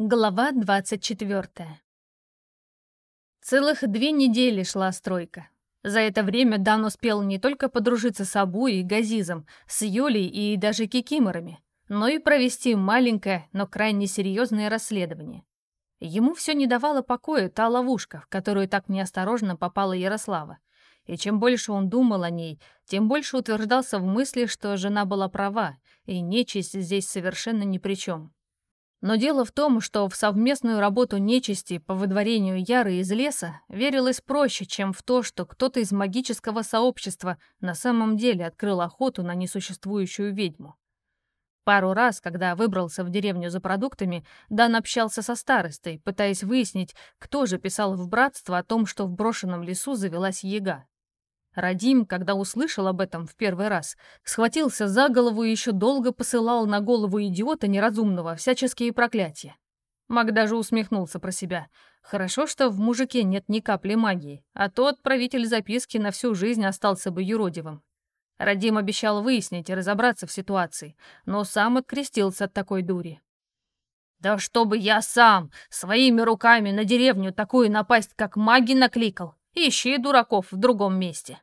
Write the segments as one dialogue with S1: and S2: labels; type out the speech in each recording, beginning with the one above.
S1: Глава 24 Целых две недели шла стройка. За это время Дан успел не только подружиться с Абу и Газизом, с Юлей и даже Кикиморами, но и провести маленькое, но крайне серьезное расследование. Ему все не давало покоя та ловушка, в которую так неосторожно попала Ярослава. И чем больше он думал о ней, тем больше утверждался в мысли, что жена была права, и нечисть здесь совершенно ни при чем. Но дело в том, что в совместную работу нечисти по выдворению Яры из леса верилось проще, чем в то, что кто-то из магического сообщества на самом деле открыл охоту на несуществующую ведьму. Пару раз, когда выбрался в деревню за продуктами, Дан общался со старостой, пытаясь выяснить, кто же писал в братство о том, что в брошенном лесу завелась яга. Радим, когда услышал об этом в первый раз, схватился за голову и еще долго посылал на голову идиота неразумного всяческие проклятия. Маг даже усмехнулся про себя. Хорошо, что в мужике нет ни капли магии, а то отправитель записки на всю жизнь остался бы юродивым. Радим обещал выяснить и разобраться в ситуации, но сам открестился от такой дури. «Да чтобы я сам своими руками на деревню такую напасть, как маги, накликал! Ищи дураков в другом месте!»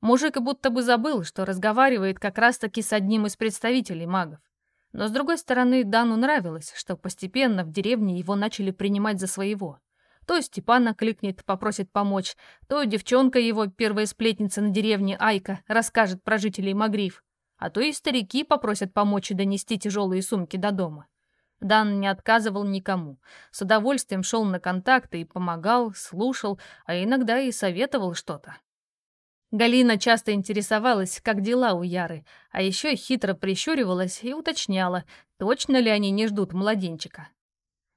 S1: Мужик будто бы забыл, что разговаривает как раз-таки с одним из представителей магов. Но, с другой стороны, Дану нравилось, что постепенно в деревне его начали принимать за своего. То Степана кликнет, попросит помочь, то девчонка его, первая сплетница на деревне Айка, расскажет про жителей Магриф, а то и старики попросят помочь и донести тяжелые сумки до дома. Дан не отказывал никому. С удовольствием шел на контакты и помогал, слушал, а иногда и советовал что-то. Галина часто интересовалась, как дела у Яры, а еще хитро прищуривалась и уточняла, точно ли они не ждут младенчика.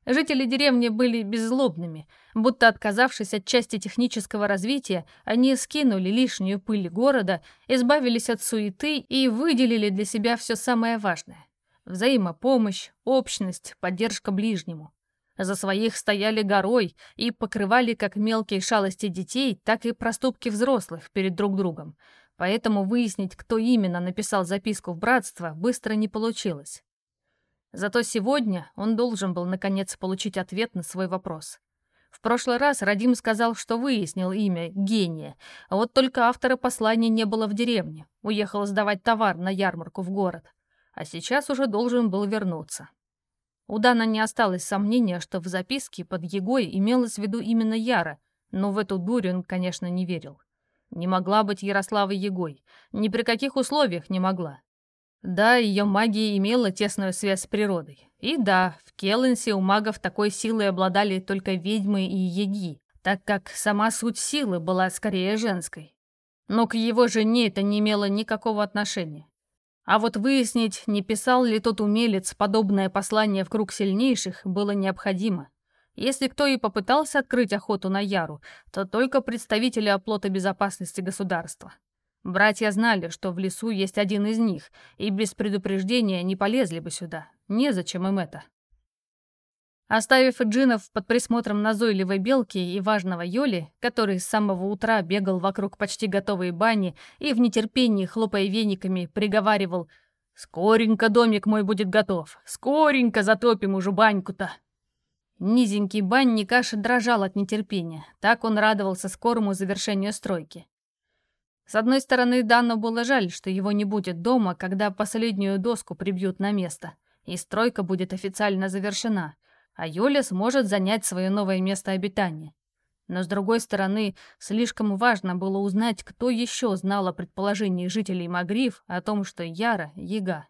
S1: Жители деревни были беззлобными, будто отказавшись от части технического развития, они скинули лишнюю пыль города, избавились от суеты и выделили для себя все самое важное. Взаимопомощь, общность, поддержка ближнему. За своих стояли горой и покрывали как мелкие шалости детей, так и проступки взрослых перед друг другом. Поэтому выяснить, кто именно написал записку в братство, быстро не получилось. Зато сегодня он должен был наконец получить ответ на свой вопрос. В прошлый раз Радим сказал, что выяснил имя гения, а вот только автора послания не было в деревне, уехал сдавать товар на ярмарку в город, а сейчас уже должен был вернуться. У Дана не осталось сомнения, что в записке под Егой имелось в виду именно Яра, но в эту дурь он, конечно, не верил. Не могла быть Ярослава Егой. Ни при каких условиях не могла. Да, ее магия имела тесную связь с природой. И да, в Келленсе у магов такой силой обладали только ведьмы и еги, так как сама суть силы была скорее женской. Но к его жене это не имело никакого отношения. А вот выяснить, не писал ли тот умелец подобное послание в круг сильнейших, было необходимо. Если кто и попытался открыть охоту на Яру, то только представители оплота безопасности государства. Братья знали, что в лесу есть один из них, и без предупреждения не полезли бы сюда. Незачем им это. Оставив джинов под присмотром назойливой белки и важного Йоли, который с самого утра бегал вокруг почти готовой бани и в нетерпении, хлопая вениками, приговаривал «Скоренько домик мой будет готов, скоренько затопим уже баньку-то». Низенький банник аж дрожал от нетерпения, так он радовался скорому завершению стройки. С одной стороны, Данну было жаль, что его не будет дома, когда последнюю доску прибьют на место, и стройка будет официально завершена — а Юля сможет занять свое новое место обитания. Но, с другой стороны, слишком важно было узнать, кто еще знал о предположении жителей Магриф о том, что Яра — яга.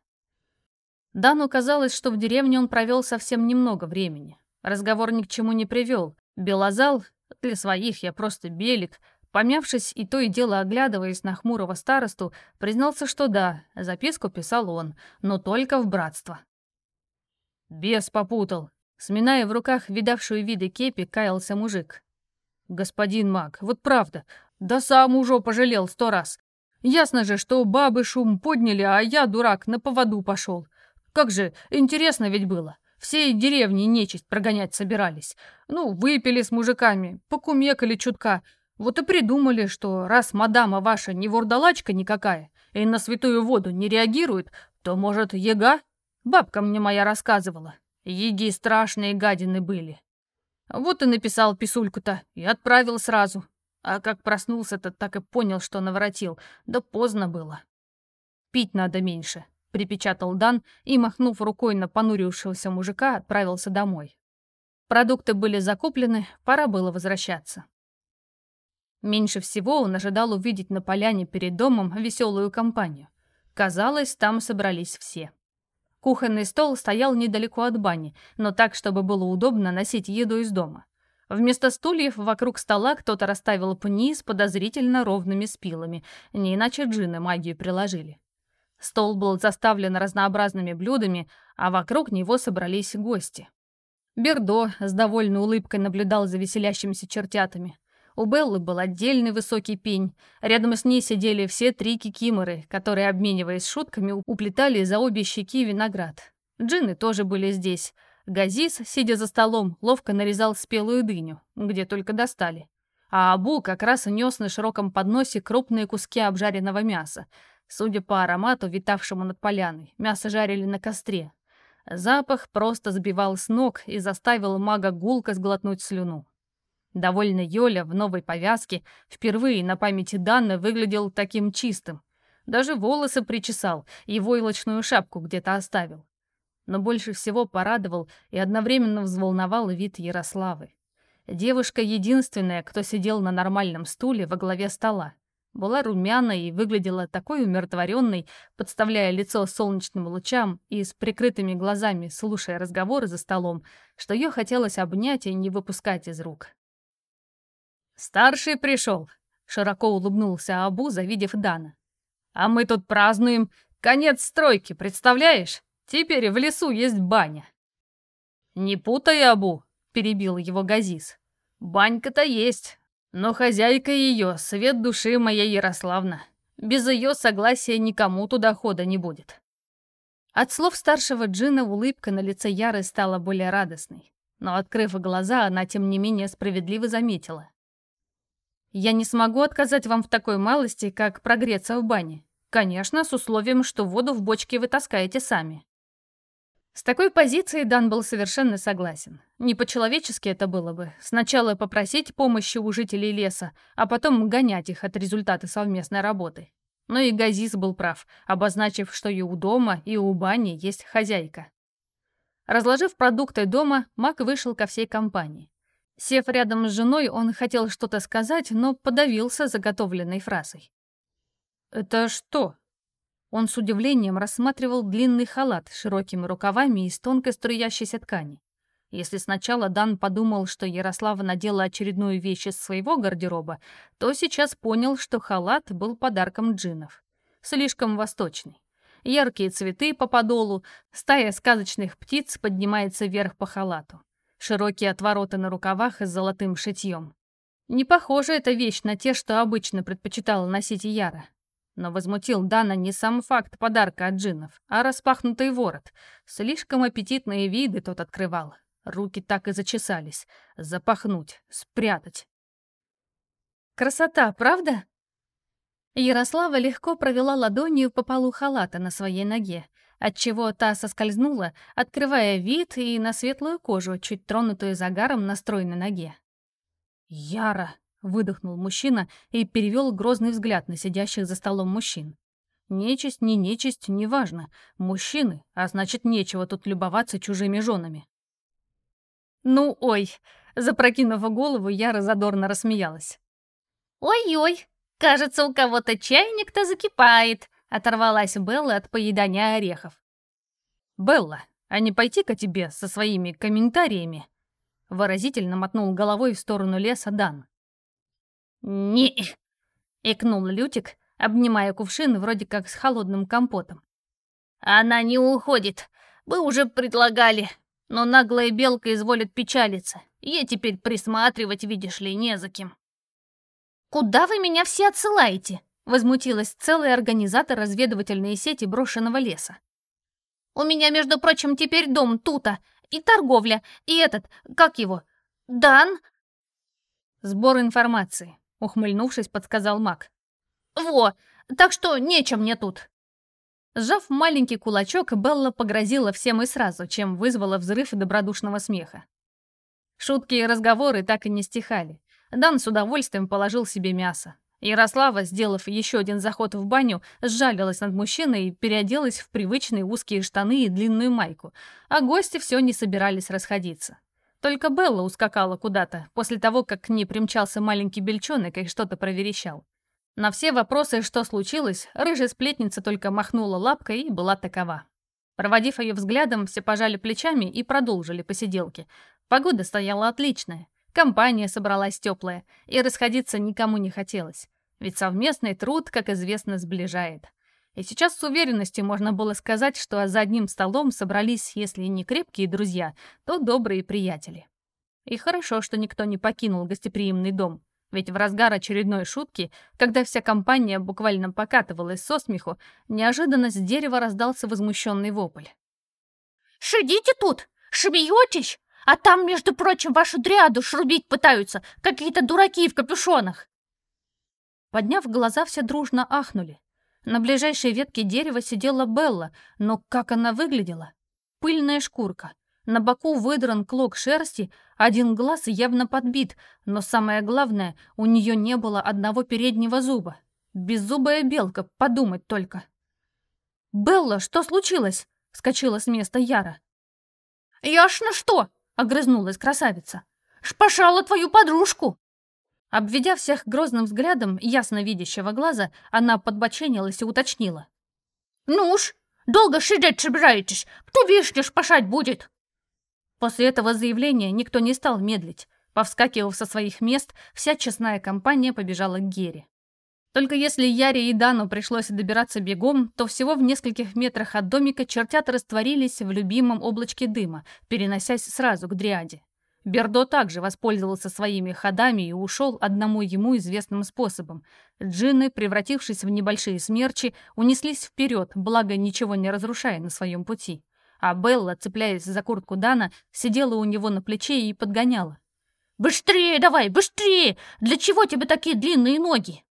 S1: Дану казалось, что в деревне он провел совсем немного времени. Разговор ни к чему не привел. Белозал, для своих я просто белик, помявшись и то и дело оглядываясь на хмурого старосту, признался, что да, записку писал он, но только в братство. «Бес попутал», Сминая в руках видавшую виды кепи, каялся мужик. «Господин маг, вот правда, да сам уже пожалел сто раз. Ясно же, что бабы шум подняли, а я, дурак, на поводу пошел. Как же, интересно ведь было. Всей деревни нечисть прогонять собирались. Ну, выпили с мужиками, покумекали чутка. Вот и придумали, что раз мадама ваша не вурдалачка никакая и на святую воду не реагирует, то, может, ега? Бабка мне моя рассказывала. Еги страшные гадины были. Вот и написал писульку-то и отправил сразу. А как проснулся-то, так и понял, что наворотил. Да поздно было. Пить надо меньше, припечатал Дан и, махнув рукой на понурившегося мужика, отправился домой. Продукты были закуплены, пора было возвращаться. Меньше всего он ожидал увидеть на поляне перед домом веселую компанию. Казалось, там собрались все. Кухонный стол стоял недалеко от бани, но так, чтобы было удобно носить еду из дома. Вместо стульев вокруг стола кто-то расставил пни с подозрительно ровными спилами, не иначе джины магию приложили. Стол был заставлен разнообразными блюдами, а вокруг него собрались гости. Бердо с довольной улыбкой наблюдал за веселящимися чертятами. У Беллы был отдельный высокий пень. Рядом с ней сидели все три кикиморы, которые, обмениваясь шутками, уплетали за обе щеки виноград. Джины тоже были здесь. Газис, сидя за столом, ловко нарезал спелую дыню, где только достали. А Абу как раз нес на широком подносе крупные куски обжаренного мяса. Судя по аромату, витавшему над поляной, мясо жарили на костре. Запах просто сбивал с ног и заставил мага гулко сглотнуть слюну. Довольно Йоля в новой повязке впервые на памяти Данны выглядел таким чистым. Даже волосы причесал и войлочную шапку где-то оставил. Но больше всего порадовал и одновременно взволновал вид Ярославы. Девушка единственная, кто сидел на нормальном стуле во главе стола. Была румяна и выглядела такой умиротворенной, подставляя лицо солнечным лучам и с прикрытыми глазами, слушая разговоры за столом, что ее хотелось обнять и не выпускать из рук. «Старший пришел», — широко улыбнулся Абу, завидев Дана. «А мы тут празднуем конец стройки, представляешь? Теперь в лесу есть баня». «Не путай, Абу», — перебил его Газис. «Банька-то есть, но хозяйка ее — свет души моя Ярославна. Без ее согласия никому туда хода не будет». От слов старшего джина улыбка на лице Яры стала более радостной. Но, открыв глаза, она, тем не менее, справедливо заметила. Я не смогу отказать вам в такой малости, как прогреться в бане. Конечно, с условием, что воду в бочке вы таскаете сами. С такой позицией Дан был совершенно согласен. Не по-человечески это было бы. Сначала попросить помощи у жителей леса, а потом гонять их от результата совместной работы. Но и Газис был прав, обозначив, что и у дома, и у бани есть хозяйка. Разложив продукты дома, Мак вышел ко всей компании. Сев рядом с женой, он хотел что-то сказать, но подавился заготовленной фразой. «Это что?» Он с удивлением рассматривал длинный халат с широкими рукавами из тонкой струящейся ткани. Если сначала Дан подумал, что Ярослава надела очередную вещь из своего гардероба, то сейчас понял, что халат был подарком джинов. Слишком восточный. Яркие цветы по подолу, стая сказочных птиц поднимается вверх по халату широкие отвороты на рукавах и с золотым шитьем. Не похожа эта вещь на те, что обычно предпочитала носить Яра. Но возмутил Дана не сам факт подарка от джиннов, а распахнутый ворот. Слишком аппетитные виды тот открывал. Руки так и зачесались. Запахнуть, спрятать. Красота, правда? Ярослава легко провела ладонью по полу халата на своей ноге, отчего та соскользнула, открывая вид и на светлую кожу, чуть тронутую загаром на стройной ноге. «Яра!» — выдохнул мужчина и перевел грозный взгляд на сидящих за столом мужчин. «Нечисть, не нечисть, неважно. Мужчины, а значит, нечего тут любоваться чужими женами». «Ну, ой!» — запрокинув голову, Яра задорно рассмеялась.
S2: «Ой-ой, кажется, у кого-то чайник-то закипает», Оторвалась Белла от поедания орехов.
S1: «Белла, а не пойти-ка тебе со своими комментариями?» Выразительно мотнул головой в сторону леса Дан.
S2: «Не!» — икнул Лютик, обнимая кувшин вроде как с холодным компотом. «Она не уходит. Мы уже предлагали, но наглая белка изволит печалиться. Ей теперь присматривать, видишь ли, не за кем». «Куда вы меня все отсылаете?» Возмутилась целый организатор разведывательной сети брошенного леса. «У меня, между прочим, теперь дом тута, и торговля, и этот, как его, Дан?»
S1: «Сбор информации», — ухмыльнувшись, подсказал маг.
S2: «Во, так что нечем мне тут».
S1: Сжав маленький кулачок, Белла погрозила всем и сразу, чем вызвала взрыв добродушного смеха. Шутки и разговоры так и не стихали. Дан с удовольствием положил себе мясо. Ярослава, сделав еще один заход в баню, сжалилась над мужчиной и переоделась в привычные узкие штаны и длинную майку, а гости все не собирались расходиться. Только Белла ускакала куда-то, после того, как к ней примчался маленький бельчонок и что-то проверещал. На все вопросы, что случилось, рыжая сплетница только махнула лапкой и была такова. Проводив ее взглядом, все пожали плечами и продолжили посиделки. Погода стояла отличная, компания собралась теплая, и расходиться никому не хотелось. Ведь совместный труд, как известно, сближает. И сейчас с уверенностью можно было сказать, что за одним столом собрались, если не крепкие друзья, то добрые приятели. И хорошо, что никто не покинул гостеприимный дом. Ведь в разгар очередной шутки, когда вся компания буквально покатывалась со смеху, неожиданно с дерева раздался возмущенный вопль.
S2: «Шидите тут! Шибьетесь! А там, между прочим, вашу дряду шрубить пытаются какие-то дураки в капюшонах!»
S1: Подняв глаза, все дружно ахнули. На ближайшей ветке дерева сидела Белла, но как она выглядела? Пыльная шкурка, на боку выдран клок шерсти, один глаз явно подбит, но самое главное, у нее не было одного переднего зуба. Беззубая белка, подумать только. «Белла, что случилось?» — вскочила с места Яра.
S2: «Я ж на что?» — огрызнулась красавица. «Шпашала твою подружку!»
S1: Обведя всех грозным взглядом ясно видящего глаза, она подбоченилась и уточнила.
S2: «Ну уж, долго сидеть собираетесь? Кто вишню шпашать будет?»
S1: После этого заявления никто не стал медлить. Повскакивав со своих мест, вся честная компания побежала к Гере. Только если Яре и Дану пришлось добираться бегом, то всего в нескольких метрах от домика чертята растворились в любимом облачке дыма, переносясь сразу к Дриаде. Бердо также воспользовался своими ходами и ушел одному ему известным способом. Джинны, превратившись в небольшие смерчи, унеслись вперед, благо ничего не разрушая на своем пути а Белла, цепляясь за куртку Дана, сидела у него на плече и подгоняла.
S2: «Быстрее давай, быстрее! Для чего тебе такие длинные ноги?»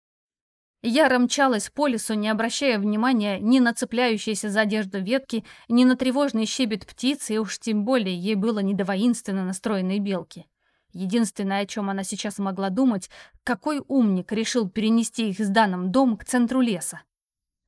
S1: Я мчалась по лесу, не обращая внимания ни на цепляющиеся за одежду ветки, ни на тревожный щебет птицы, и уж тем более ей было не до воинственно настроенной белки. Единственное, о чем она сейчас могла думать, какой умник решил перенести их с Даном дом к центру леса.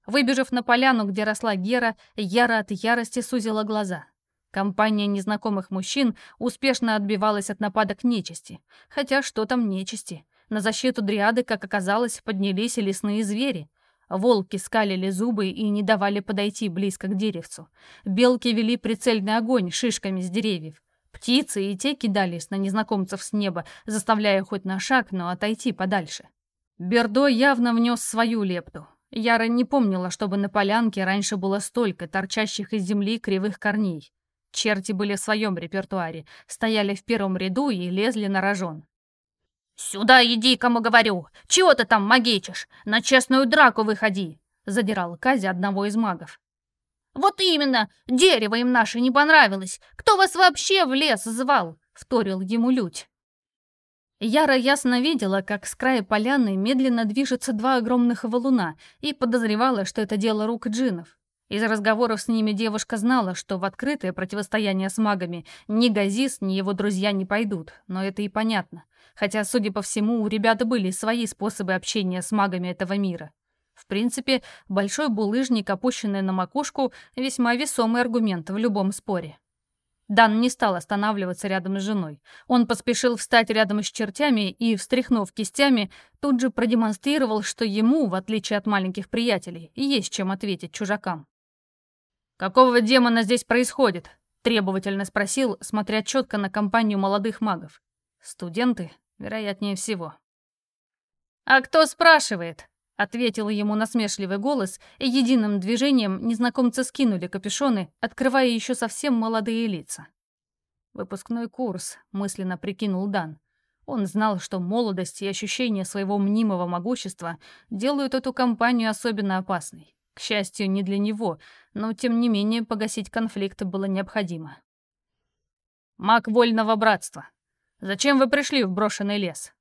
S1: Выбежав на поляну, где росла Гера, Яра от ярости сузила глаза. Компания незнакомых мужчин успешно отбивалась от нападок нечисти. Хотя что там нечисти? На защиту дриады, как оказалось, поднялись лесные звери. Волки скалили зубы и не давали подойти близко к деревцу. Белки вели прицельный огонь шишками с деревьев. Птицы и те кидались на незнакомцев с неба, заставляя хоть на шаг, но отойти подальше. Бердо явно внес свою лепту. Яра не помнила, чтобы на полянке раньше было столько торчащих из земли кривых корней. Черти были в своем репертуаре, стояли в первом ряду и лезли на рожон.
S2: «Сюда иди, кому говорю! Чего ты там магичишь? На честную драку выходи!» — задирал Казя одного из магов. «Вот именно! Дерево им наше не понравилось! Кто вас вообще в лес звал?» — вторил ему Лють.
S1: Яра ясно видела, как с края поляны медленно движутся два огромных валуна, и подозревала, что это дело рук джинов. Из разговоров с ними девушка знала, что в открытое противостояние с магами ни Газис, ни его друзья не пойдут, но это и понятно. Хотя, судя по всему, у ребят были свои способы общения с магами этого мира. В принципе, большой булыжник, опущенный на макушку, весьма весомый аргумент в любом споре. Дан не стал останавливаться рядом с женой. Он поспешил встать рядом с чертями и, встряхнув кистями, тут же продемонстрировал, что ему, в отличие от маленьких приятелей, есть чем ответить чужакам. «Какого демона здесь происходит?» — требовательно спросил, смотря четко на компанию молодых магов. «Студенты, вероятнее всего». «А кто спрашивает?» — ответил ему насмешливый голос, и единым движением незнакомцы скинули капюшоны, открывая еще совсем молодые лица. «Выпускной курс», — мысленно прикинул Дан. Он знал, что молодость и ощущение своего мнимого могущества делают эту компанию особенно опасной. К счастью, не для него, но тем не менее погасить конфликт было необходимо. «Маг Вольного Братства, зачем вы пришли в брошенный лес?»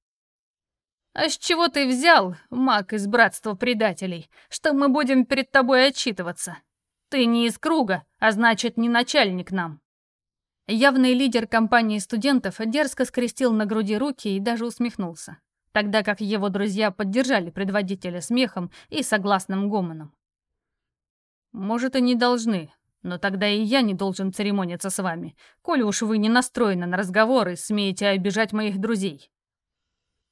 S1: «А с чего ты взял, маг из братства предателей, что мы будем перед тобой отчитываться?»
S2: Ты не из круга, а значит, не начальник нам».
S1: Явный лидер компании студентов дерзко скрестил на груди руки и даже усмехнулся, тогда как его друзья поддержали предводителя смехом и согласным гомоном. «Может, и не должны, но тогда и я не должен церемониться с вами, коли уж вы не настроены на разговор и смеете обижать моих друзей».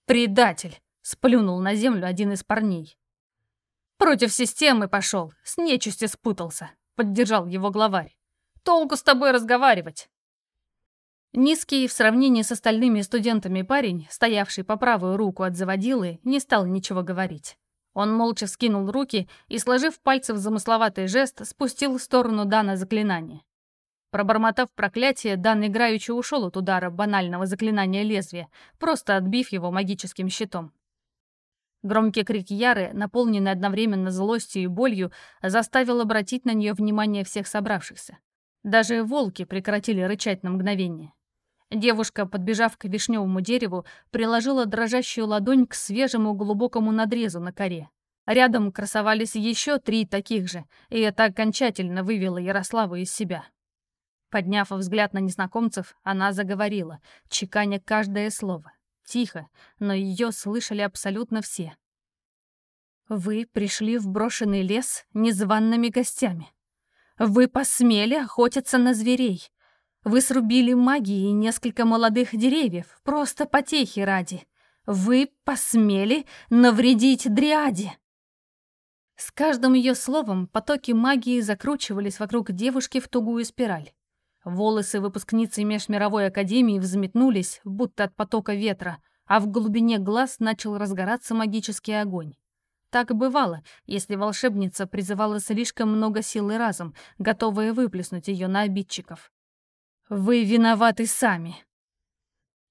S1: «Предатель!» — сплюнул на землю один из парней. «Против системы пошел, с нечисти спутался», — поддержал его главарь. «Толку с тобой разговаривать?» Низкий в сравнении с остальными студентами парень, стоявший по правую руку от заводилы, не стал ничего говорить. Он молча скинул руки и, сложив пальцы в замысловатый жест, спустил в сторону Дана заклинание. Пробормотав проклятие, Дан играючи ушел от удара банального заклинания лезвия, просто отбив его магическим щитом. Громкий крик Яры, наполненный одновременно злостью и болью, заставил обратить на нее внимание всех собравшихся. Даже волки прекратили рычать на мгновение. Девушка, подбежав к вишневому дереву, приложила дрожащую ладонь к свежему глубокому надрезу на коре. Рядом красовались еще три таких же, и это окончательно вывело Ярославу из себя. Подняв взгляд на незнакомцев, она заговорила, чеканя каждое слово. Тихо, но ее слышали абсолютно все. «Вы пришли в брошенный лес незваными гостями. Вы посмели охотиться на зверей, вы срубили магии и несколько молодых деревьев, просто потехи ради. Вы посмели навредить Дриаде!» С каждым ее словом потоки магии закручивались вокруг девушки в тугую спираль. Волосы выпускницы Межмировой Академии взметнулись, будто от потока ветра, а в глубине глаз начал разгораться магический огонь. Так бывало, если волшебница призывала слишком много силы разом, готовая выплеснуть ее на обидчиков. Вы виноваты сами.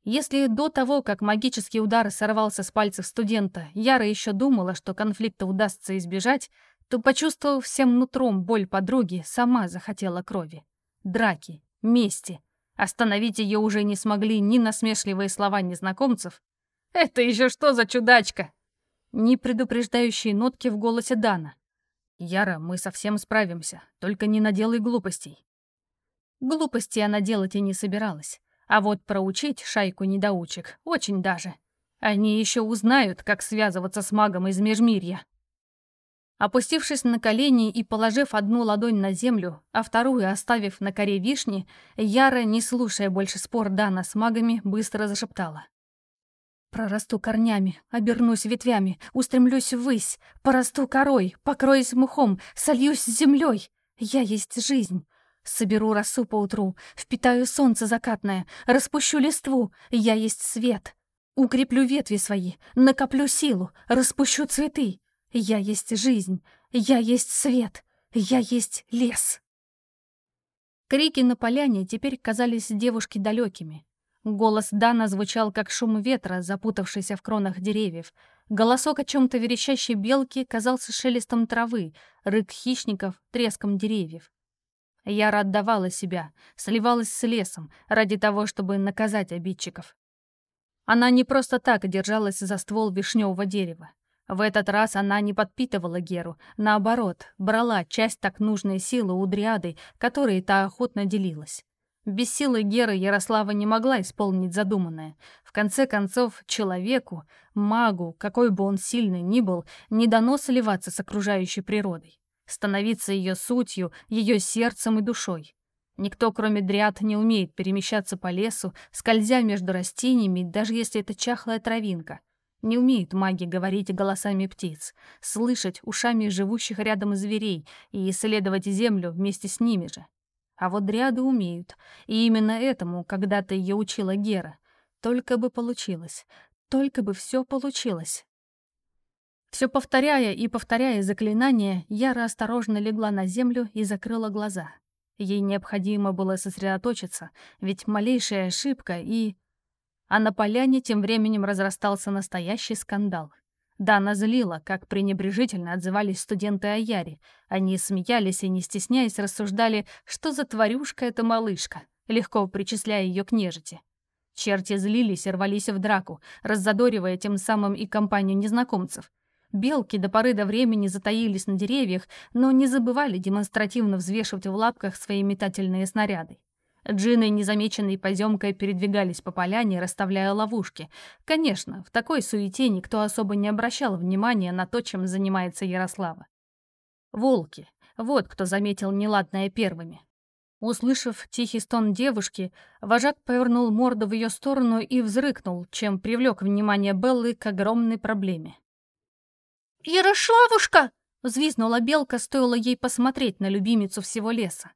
S1: Если до того, как магический удар сорвался с пальцев студента, Яра еще думала, что конфликта удастся избежать, то, почувствовав всем нутром боль подруги, сама захотела крови. Драки, мести. Остановить ее уже не смогли ни насмешливые слова незнакомцев. «Это еще что за чудачка?» Ни предупреждающие нотки в голосе Дана. «Яра, мы совсем справимся, только не наделай глупостей. Глупости она делать и не собиралась. А вот проучить шайку недоучек очень даже. Они еще узнают, как связываться с магом из Межмирья. Опустившись на колени и положив одну ладонь на землю, а вторую оставив на коре вишни, Яра, не слушая больше спор Дана с магами, быстро зашептала. «Прорасту корнями, обернусь ветвями, устремлюсь ввысь, порасту корой, покроюсь мухом, сольюсь с землей. Я есть жизнь, Соберу росу поутру, впитаю солнце закатное, распущу листву, я есть свет. Укреплю ветви свои, накоплю силу, распущу цветы. Я есть жизнь, я есть свет, я есть лес. Крики на поляне теперь казались девушке далекими. Голос Дана звучал, как шум ветра, запутавшийся в кронах деревьев. Голосок о чем-то верещащей белки казался шелестом травы, рык хищников — треском деревьев. Яра отдавала себя, сливалась с лесом ради того, чтобы наказать обидчиков. Она не просто так держалась за ствол вишневого дерева. В этот раз она не подпитывала Геру, наоборот, брала часть так нужной силы у Дриады, которой та охотно делилась. Без силы Геры Ярослава не могла исполнить задуманное. В конце концов, человеку, магу, какой бы он сильный ни был, не дано сливаться с окружающей природой становиться ее сутью, ее сердцем и душой. Никто, кроме дриад, не умеет перемещаться по лесу, скользя между растениями, даже если это чахлая травинка. Не умеют маги говорить голосами птиц, слышать ушами живущих рядом зверей и исследовать землю вместе с ними же. А вот дриады умеют, и именно этому когда-то ее учила Гера. Только бы получилось, только бы все получилось. Все повторяя и повторяя заклинание, Яра осторожно легла на землю и закрыла глаза. Ей необходимо было сосредоточиться, ведь малейшая ошибка и... А на поляне тем временем разрастался настоящий скандал. Дана злила, как пренебрежительно отзывались студенты о Яре. Они смеялись и, не стесняясь, рассуждали, что за тварюшка эта малышка, легко причисляя ее к нежити. Черти злились и рвались в драку, раззадоривая тем самым и компанию незнакомцев. Белки до поры до времени затаились на деревьях, но не забывали демонстративно взвешивать в лапках свои метательные снаряды. Джины, незамеченные поземкой, передвигались по поляне, расставляя ловушки. Конечно, в такой суете никто особо не обращал внимания на то, чем занимается Ярослава. Волки. Вот кто заметил неладное первыми. Услышав тихий стон девушки, вожак повернул морду в ее сторону и взрыкнул, чем привлек внимание Беллы к огромной проблеме.
S2: «Ярославушка!»
S1: — взвизнула белка, стоило ей посмотреть на любимицу всего леса.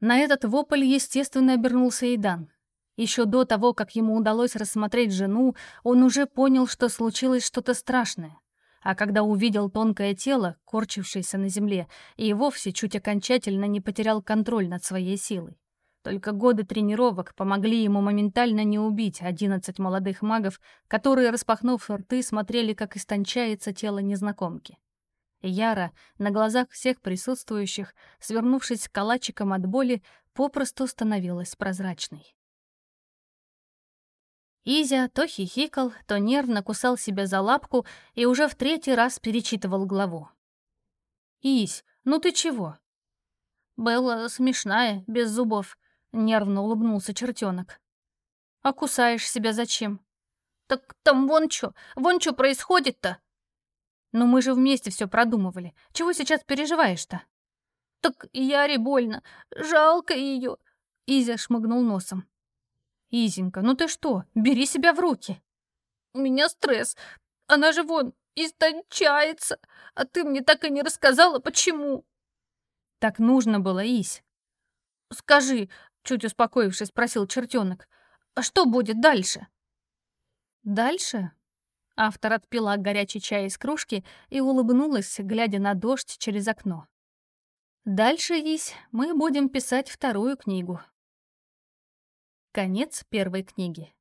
S1: На этот вопль, естественно, обернулся Идан. Еще до того, как ему удалось рассмотреть жену, он уже понял, что случилось что-то страшное. А когда увидел тонкое тело, корчившееся на земле, и вовсе чуть окончательно не потерял контроль над своей силой. Только годы тренировок помогли ему моментально не убить одиннадцать молодых магов, которые, распахнув рты, смотрели, как истончается тело незнакомки. Яра, на глазах всех присутствующих, свернувшись калачиком от боли, попросту становилась прозрачной. Изя то хихикал, то нервно кусал себя за лапку и уже в третий раз перечитывал главу. «Ись, ну ты чего?»
S2: «Белла смешная, без зубов», — нервно улыбнулся чертенок.
S1: «А кусаешь себя зачем?»
S2: «Так там вон что, вон что происходит-то?»
S1: «Но мы же вместе все продумывали. Чего сейчас переживаешь-то?»
S2: «Так Яре больно. Жалко ее.
S1: Изя шмыгнул носом. «Изенька, ну ты что? Бери себя в руки!»
S2: «У меня стресс. Она же вон истончается. А ты мне так и не рассказала, почему?»
S1: «Так нужно было, Ись».
S2: «Скажи», — чуть успокоившись, спросил чертенок, «а что будет дальше?»
S1: «Дальше?» Автор отпила горячий чай из кружки и улыбнулась, глядя на дождь через окно. «Дальше, Ись, мы будем писать вторую книгу». Конец первой книги.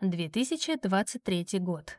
S1: 2023 год.